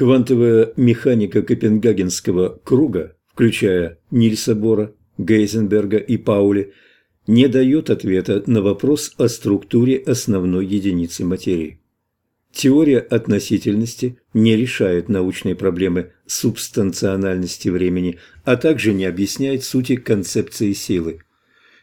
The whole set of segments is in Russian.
Квантовая механика Копенгагенского круга, включая Нильса Бора, Гейзенберга и Паули, не дает ответа на вопрос о структуре основной единицы материи. Теория относительности не решает научные проблемы субстанциональности времени, а также не объясняет сути концепции силы.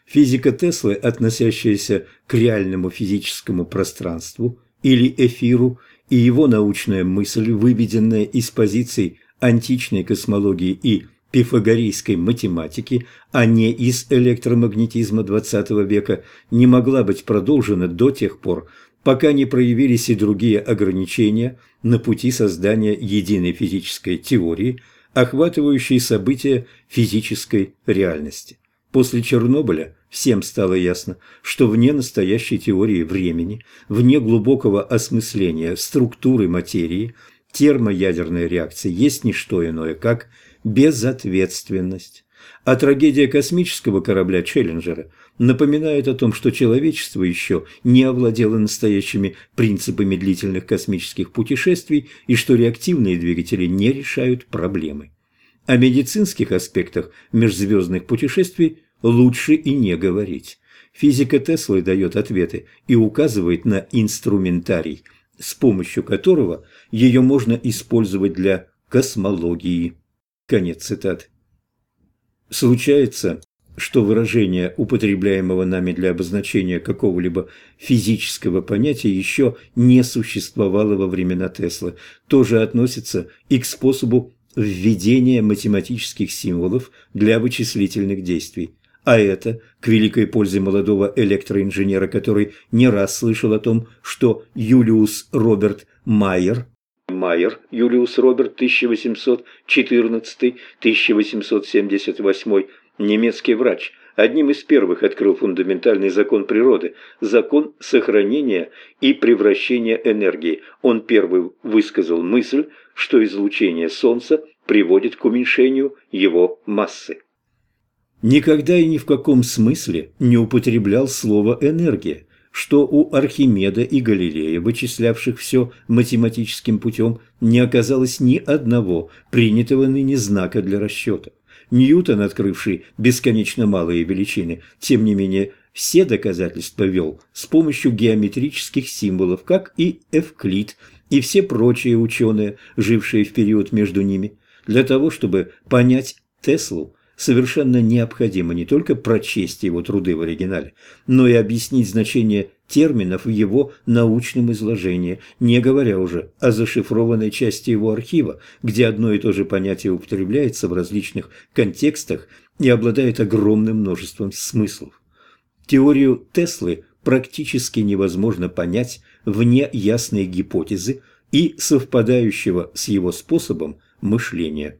Физика Теслы, относящаяся к реальному физическому пространству или эфиру, и его научная мысль, выведенная из позиций античной космологии и пифагорейской математики, а не из электромагнетизма XX века, не могла быть продолжена до тех пор, пока не проявились и другие ограничения на пути создания единой физической теории, охватывающей события физической реальности. После Чернобыля всем стало ясно, что вне настоящей теории времени, вне глубокого осмысления структуры материи, термоядерная реакция есть не что иное, как безответственность. А трагедия космического корабля «Челленджера» напоминает о том, что человечество еще не овладело настоящими принципами длительных космических путешествий и что реактивные двигатели не решают проблемы. О медицинских аспектах межзвездных путешествий лучше и не говорить. Физика Теслы дает ответы и указывает на инструментарий, с помощью которого ее можно использовать для космологии. Конец цитаты. Случается, что выражение, употребляемого нами для обозначения какого-либо физического понятия, еще не существовало во времена Теслы, тоже относится и к способу введения математических символов для вычислительных действий. А это к великой пользе молодого электроинженера, который не раз слышал о том, что Юлиус Роберт Майер Майер Юлиус Роберт 1814-1878 немецкий врач, одним из первых открыл фундаментальный закон природы – закон сохранения и превращения энергии. Он первый высказал мысль, что излучение Солнца приводит к уменьшению его массы. Никогда и ни в каком смысле не употреблял слово «энергия», что у Архимеда и Галилея, вычислявших все математическим путем, не оказалось ни одного принятого ныне знака для расчета. Ньютон, открывший бесконечно малые величины, тем не менее все доказательства вел с помощью геометрических символов, как и Эвклид и все прочие ученые, жившие в период между ними. Для того, чтобы понять Теслу, совершенно необходимо не только прочесть его труды в оригинале, но и объяснить значение терминов в его научном изложении, не говоря уже о зашифрованной части его архива, где одно и то же понятие употребляется в различных контекстах и обладает огромным множеством смыслов. Теорию Теслы практически невозможно понять вне ясной гипотезы и совпадающего с его способом мышления.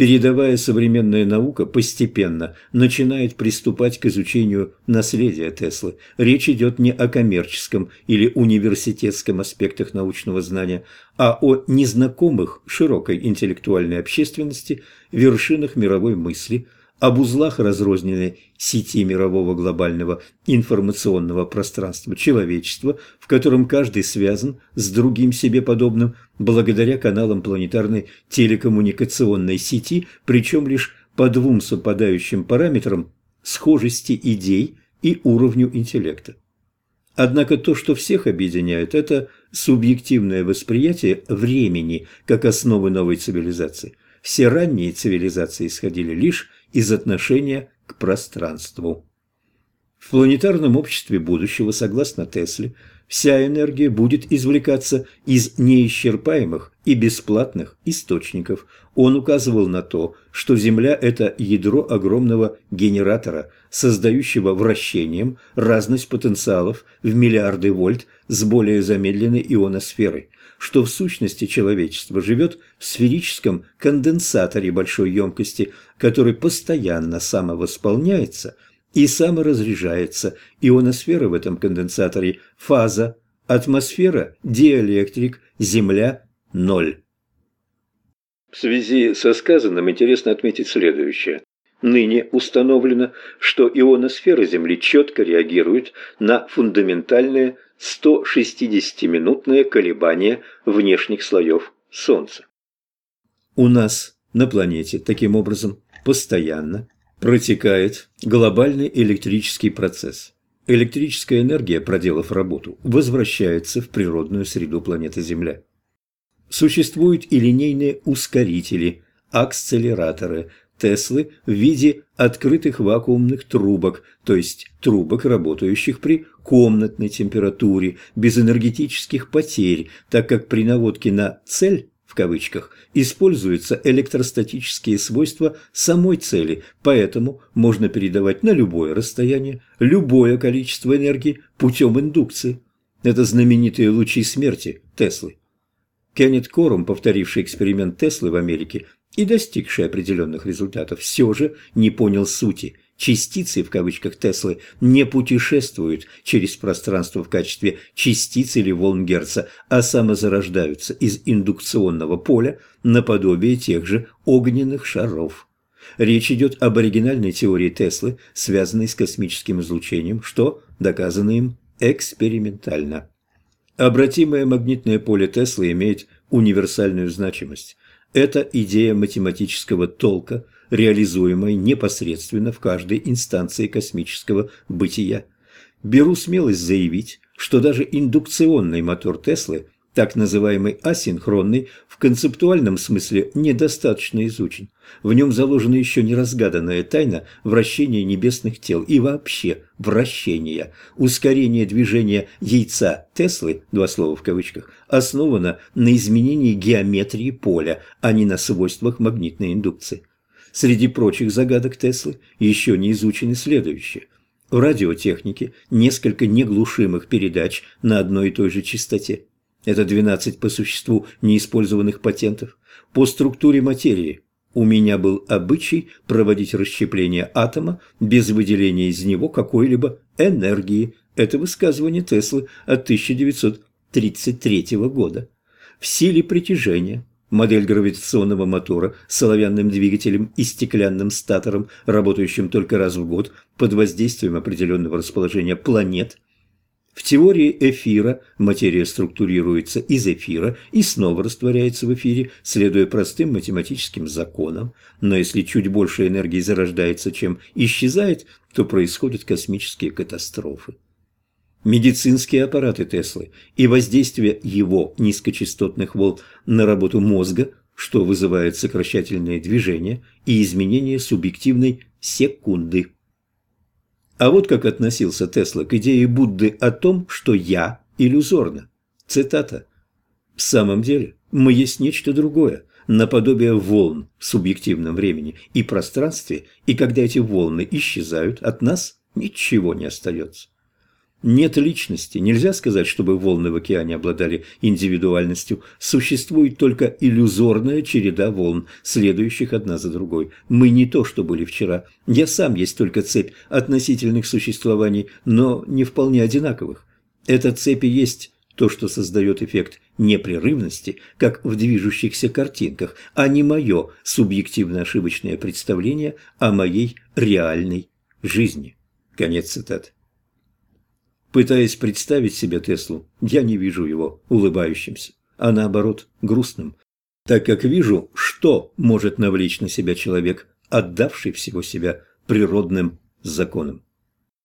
Передовая современная наука постепенно начинает приступать к изучению наследия Теслы. Речь идет не о коммерческом или университетском аспектах научного знания, а о незнакомых широкой интеллектуальной общественности вершинах мировой мысли – об узлах разрозненной сети мирового глобального информационного пространства человечества, в котором каждый связан с другим себе подобным благодаря каналам планетарной телекоммуникационной сети, причем лишь по двум совпадающим параметрам схожести идей и уровню интеллекта. Однако то, что всех объединяет, это субъективное восприятие времени как основы новой цивилизации. Все ранние цивилизации исходили лишь из отношения к пространству. В планетарном обществе будущего, согласно Тесле, вся энергия будет извлекаться из неисчерпаемых и бесплатных источников. Он указывал на то, что Земля – это ядро огромного генератора, создающего вращением разность потенциалов в миллиарды вольт с более замедленной ионосферой – что в сущности человечество живет в сферическом конденсаторе большой емкости, который постоянно самовосполняется и саморазряжается. Ионосфера в этом конденсаторе – фаза, атмосфера – диэлектрик, Земля – ноль. В связи со сказанным интересно отметить следующее. Ныне установлено, что ионосфера Земли четко реагирует на фундаментальные 160-минутные колебания внешних слоев Солнца. У нас на планете таким образом постоянно протекает глобальный электрический процесс. Электрическая энергия, проделав работу, возвращается в природную среду планеты Земля. Существуют и линейные ускорители, акселераторы, Теслы в виде открытых вакуумных трубок, то есть трубок, работающих при комнатной температуре, без энергетических потерь, так как при наводке на «цель» в кавычках используются электростатические свойства самой цели, поэтому можно передавать на любое расстояние любое количество энергии путем индукции. Это знаменитые лучи смерти Теслы. Кеннет Корум, повторивший эксперимент Теслы в Америке и достигший определенных результатов, все же не понял сути – частицы, в кавычках Теслы, не путешествуют через пространство в качестве частиц или волн Герца, а самозарождаются из индукционного поля наподобие тех же огненных шаров. Речь идет об оригинальной теории Теслы, связанной с космическим излучением, что доказано им экспериментально. Обратимое магнитное поле Теслы имеет универсальную значимость. Это идея математического толка – реализуемой непосредственно в каждой инстанции космического бытия. Беру смелость заявить, что даже индукционный мотор Теслы, так называемый асинхронный, в концептуальном смысле недостаточно изучен. В нем заложена еще неразгаданная тайна вращения небесных тел и вообще вращения. Ускорение движения яйца Теслы, два слова в кавычках, основано на изменении геометрии поля, а не на свойствах магнитной индукции. Среди прочих загадок Теслы еще не изучены следующие. В радиотехнике несколько неглушимых передач на одной и той же частоте. Это 12 по существу неиспользованных патентов. По структуре материи у меня был обычай проводить расщепление атома без выделения из него какой-либо энергии. Это высказывание Теслы от 1933 года. В силе притяжения Модель гравитационного мотора с оловянным двигателем и стеклянным статором, работающим только раз в год под воздействием определенного расположения планет. В теории эфира материя структурируется из эфира и снова растворяется в эфире, следуя простым математическим законам. Но если чуть больше энергии зарождается, чем исчезает, то происходят космические катастрофы медицинские аппараты Теслы и воздействие его низкочастотных волн на работу мозга, что вызывает сокращательные движения и изменение субъективной секунды. А вот как относился Тесла к идее Будды о том, что «я» иллюзорно. Цитата. «В самом деле мы есть нечто другое, наподобие волн в субъективном времени и пространстве, и когда эти волны исчезают, от нас ничего не остается. Нет личности. Нельзя сказать, чтобы волны в океане обладали индивидуальностью. Существует только иллюзорная череда волн, следующих одна за другой. Мы не то, что были вчера. Я сам есть только цепь относительных существований, но не вполне одинаковых. Эта цепь и есть то, что создает эффект непрерывности, как в движущихся картинках, а не мое субъективно-ошибочное представление о моей реальной жизни. Конец цитаты. Пытаясь представить себе Теслу, я не вижу его улыбающимся, а наоборот грустным, так как вижу, что может навлечь на себя человек, отдавший всего себя природным законам.